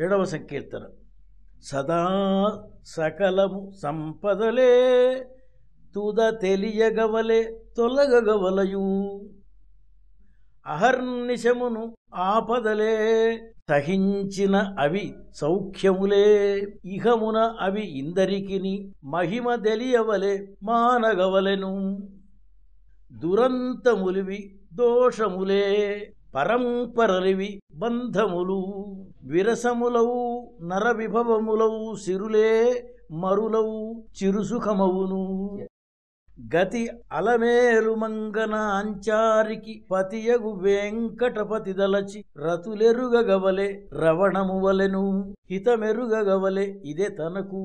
ఏడవ సంకీర్తన. సదా సకలము సంపదలే తుద తెలియగవలే తొలగగవలయు. అహర్నిశమును ఆపదలే సహించిన అవి సౌఖ్యములే. ఇహమున అవి ఇందరికిని మహిమ తెలియవలే మానగవలెను. దురంతములివి దోషములే. పరంపరలివి బంధములు విరసములవు నర విభవములవు సిరులే మరులవు చిరుసుఖమవును. గతి అలమేలు మంగన అంచారికి పతియగు వెంకటపతి దలచి రతులెరుగగవలె రవణము వలెను హితమెరుగగవలె ఇదే తనకు.